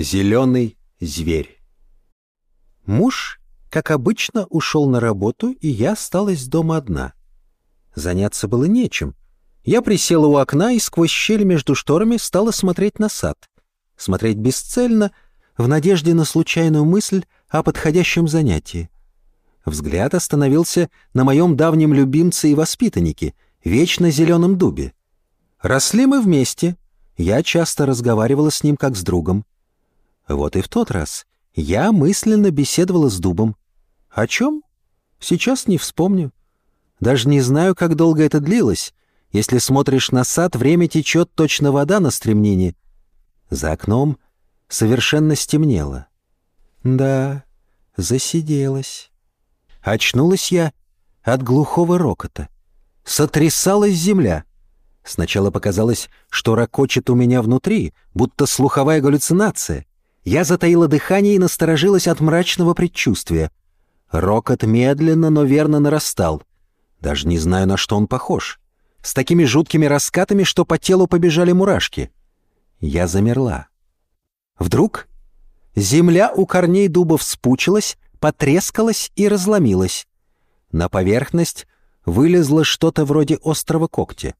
Зеленый зверь. Муж, как обычно, ушел на работу, и я осталась дома одна. Заняться было нечем. Я присела у окна и сквозь щель между шторами стала смотреть на сад. Смотреть бесцельно, в надежде на случайную мысль о подходящем занятии. Взгляд остановился на моем давнем любимце и воспитаннике, вечно зеленом дубе. Росли мы вместе. Я часто разговаривала с ним как с другом. Вот и в тот раз я мысленно беседовала с дубом. О чем? Сейчас не вспомню. Даже не знаю, как долго это длилось. Если смотришь на сад, время течет точно вода на стремнине. За окном совершенно стемнело. Да, засиделась. Очнулась я от глухого рокота. Сотрясалась земля. Сначала показалось, что ракочет у меня внутри, будто слуховая галлюцинация. Я затаила дыхание и насторожилась от мрачного предчувствия. Рокот медленно, но верно нарастал. Даже не знаю, на что он похож. С такими жуткими раскатами, что по телу побежали мурашки. Я замерла. Вдруг земля у корней дуба вспучилась, потрескалась и разломилась. На поверхность вылезло что-то вроде острого когтя.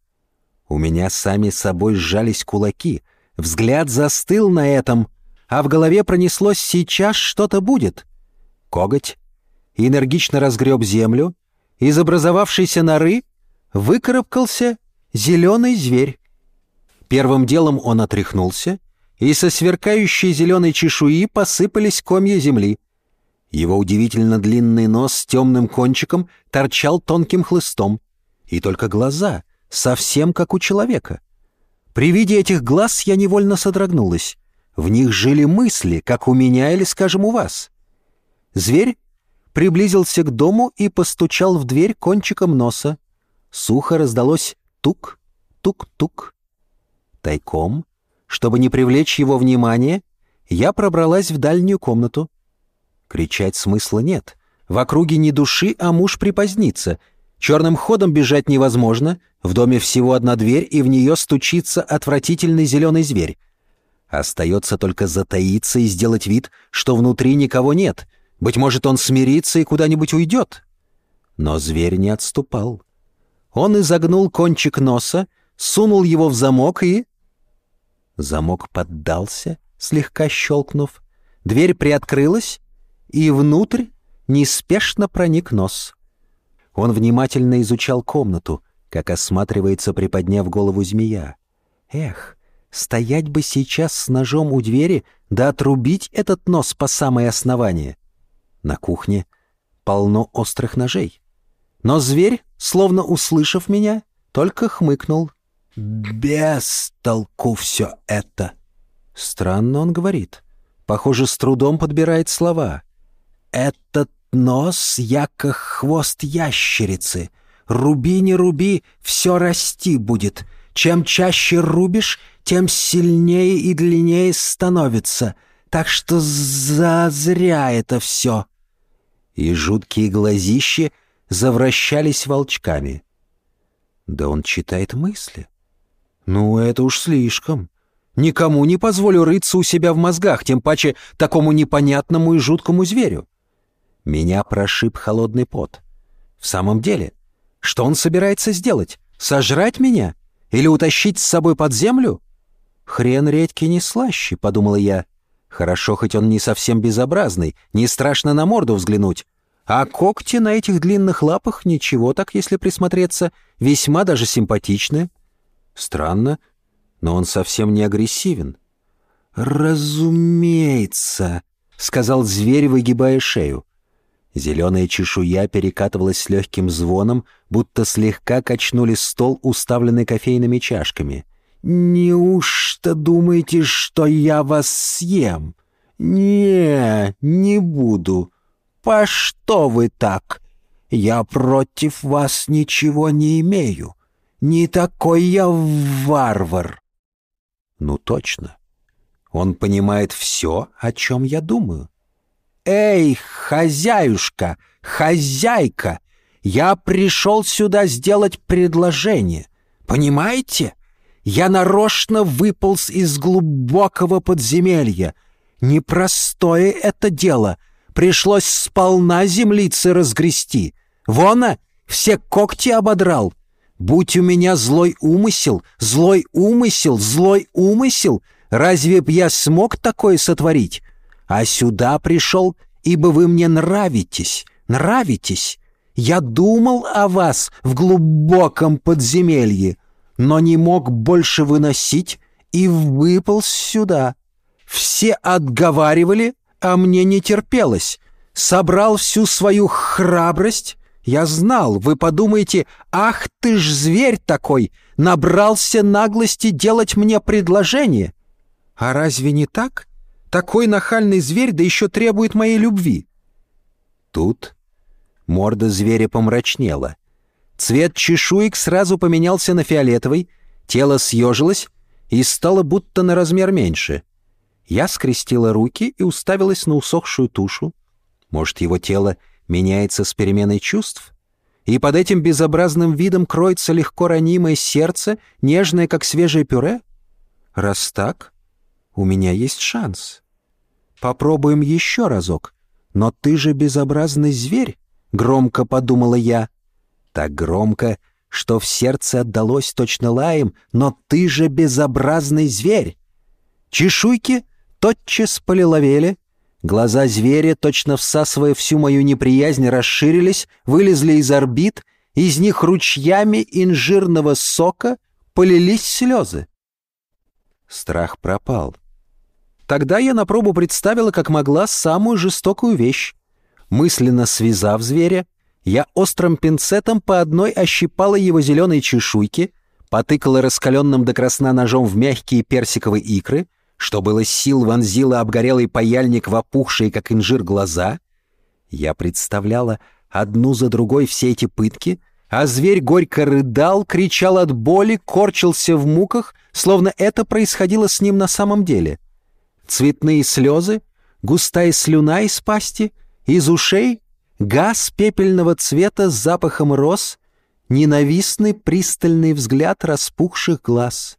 У меня сами собой сжались кулаки, взгляд застыл на этом — а в голове пронеслось «сейчас что-то будет». Коготь энергично разгреб землю, из образовавшейся норы выкарабкался зеленый зверь. Первым делом он отряхнулся, и со сверкающей зеленой чешуи посыпались комья земли. Его удивительно длинный нос с темным кончиком торчал тонким хлыстом, и только глаза, совсем как у человека. При виде этих глаз я невольно содрогнулась. В них жили мысли, как у меня или, скажем, у вас. Зверь приблизился к дому и постучал в дверь кончиком носа. Сухо раздалось тук, тук-тук. Тайком, чтобы не привлечь его внимание, я пробралась в дальнюю комнату. Кричать смысла нет. В округе ни души, а муж припозднится. Черным ходом бежать невозможно. В доме всего одна дверь, и в нее стучится отвратительный зеленый зверь. Остается только затаиться и сделать вид, что внутри никого нет. Быть может, он смирится и куда-нибудь уйдет. Но зверь не отступал. Он изогнул кончик носа, сунул его в замок и... Замок поддался, слегка щелкнув. Дверь приоткрылась, и внутрь неспешно проник нос. Он внимательно изучал комнату, как осматривается, приподняв голову змея. Эх, Стоять бы сейчас с ножом у двери, да отрубить этот нос по самое основание. На кухне полно острых ножей. Но зверь, словно услышав меня, только хмыкнул. «Без толку все это!» Странно он говорит. Похоже, с трудом подбирает слова. «Этот нос, яко хвост ящерицы. Руби не руби, все расти будет. Чем чаще рубишь, тем сильнее и длиннее становится, так что зазря это все». И жуткие глазищи завращались волчками. «Да он читает мысли. Ну, это уж слишком. Никому не позволю рыться у себя в мозгах, тем паче такому непонятному и жуткому зверю. Меня прошиб холодный пот. В самом деле, что он собирается сделать? Сожрать меня? Или утащить с собой под землю?» «Хрен редьки не слаще», — подумала я. «Хорошо, хоть он не совсем безобразный, не страшно на морду взглянуть. А когти на этих длинных лапах ничего так, если присмотреться, весьма даже симпатичны. Странно, но он совсем не агрессивен». «Разумеется», — сказал зверь, выгибая шею. Зеленая чешуя перекатывалась с легким звоном, будто слегка качнули стол, уставленный кофейными чашками — «Неужто думаете, что я вас съем? Не, не буду. По что вы так? Я против вас ничего не имею. Не такой я варвар». «Ну точно. Он понимает все, о чем я думаю». «Эй, хозяюшка, хозяйка, я пришел сюда сделать предложение. Понимаете?» Я нарочно выполз из глубокого подземелья. Непростое это дело. Пришлось сполна землицы разгрести. Вона, все когти ободрал. Будь у меня злой умысел, злой умысел, злой умысел, разве б я смог такое сотворить? А сюда пришел, ибо вы мне нравитесь, нравитесь. Я думал о вас в глубоком подземелье, но не мог больше выносить и выполз сюда. Все отговаривали, а мне не терпелось. Собрал всю свою храбрость. Я знал, вы подумаете, ах ты ж зверь такой, набрался наглости делать мне предложение. А разве не так? Такой нахальный зверь, да еще требует моей любви. Тут морда зверя помрачнела. Цвет чешуек сразу поменялся на фиолетовый, тело съежилось и стало будто на размер меньше. Я скрестила руки и уставилась на усохшую тушу. Может, его тело меняется с переменой чувств? И под этим безобразным видом кроется легко ранимое сердце, нежное, как свежее пюре? Раз так, у меня есть шанс. Попробуем еще разок. Но ты же безобразный зверь, — громко подумала я. Так громко, что в сердце отдалось точно лаем, но ты же безобразный зверь. Чешуйки тотчас полиловели, глаза зверя, точно всасывая всю мою неприязнь, расширились, вылезли из орбит, из них ручьями инжирного сока полились слезы. Страх пропал. Тогда я на пробу представила, как могла, самую жестокую вещь. Мысленно связав зверя, я острым пинцетом по одной ощипала его зеленые чешуйки, потыкала раскаленным до красна ножом в мягкие персиковые икры — что было сил вонзила обгорелый паяльник в опухшие, как инжир, глаза. Я представляла одну за другой все эти пытки, а зверь горько рыдал, кричал от боли, корчился в муках, словно это происходило с ним на самом деле. Цветные слезы, густая слюна из пасти, из ушей, газ пепельного цвета с запахом роз, ненавистный пристальный взгляд распухших глаз.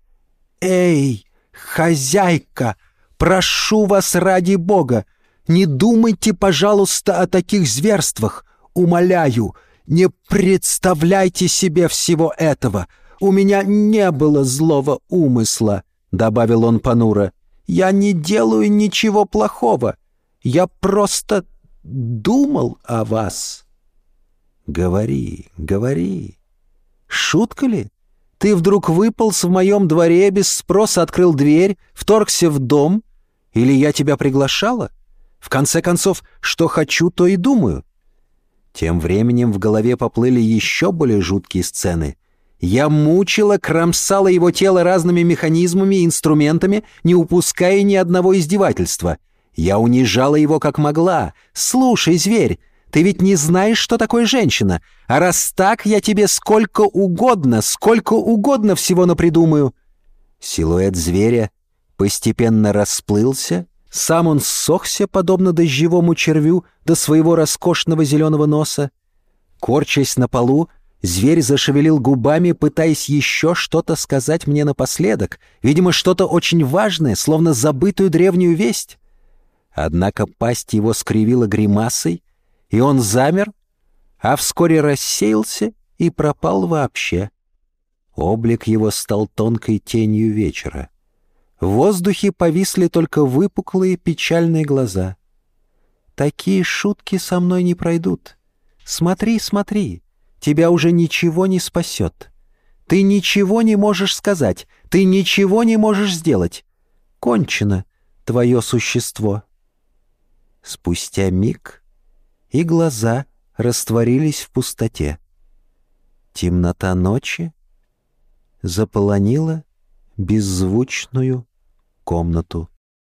«Эй!» «Хозяйка, прошу вас ради Бога, не думайте, пожалуйста, о таких зверствах. Умоляю, не представляйте себе всего этого. У меня не было злого умысла», — добавил он понуро. «Я не делаю ничего плохого. Я просто думал о вас». «Говори, говори. Шутка ли? Ты вдруг выполз в моем дворе, без спроса открыл дверь, вторгся в дом? Или я тебя приглашала? В конце концов, что хочу, то и думаю». Тем временем в голове поплыли еще более жуткие сцены. Я мучила, кромсала его тело разными механизмами и инструментами, не упуская ни одного издевательства. Я унижала его как могла. «Слушай, зверь, ты ведь не знаешь, что такое женщина. А раз так, я тебе сколько угодно, сколько угодно всего напридумаю». Силуэт зверя постепенно расплылся, сам он ссохся, подобно дождевому червю, до своего роскошного зеленого носа. Корчась на полу, зверь зашевелил губами, пытаясь еще что-то сказать мне напоследок, видимо, что-то очень важное, словно забытую древнюю весть. Однако пасть его скривила гримасой, и он замер, а вскоре рассеялся и пропал вообще. Облик его стал тонкой тенью вечера. В воздухе повисли только выпуклые печальные глаза. «Такие шутки со мной не пройдут. Смотри, смотри, тебя уже ничего не спасет. Ты ничего не можешь сказать, ты ничего не можешь сделать. Кончено твое существо». Спустя миг и глаза растворились в пустоте. Темнота ночи заполонила беззвучную комнату.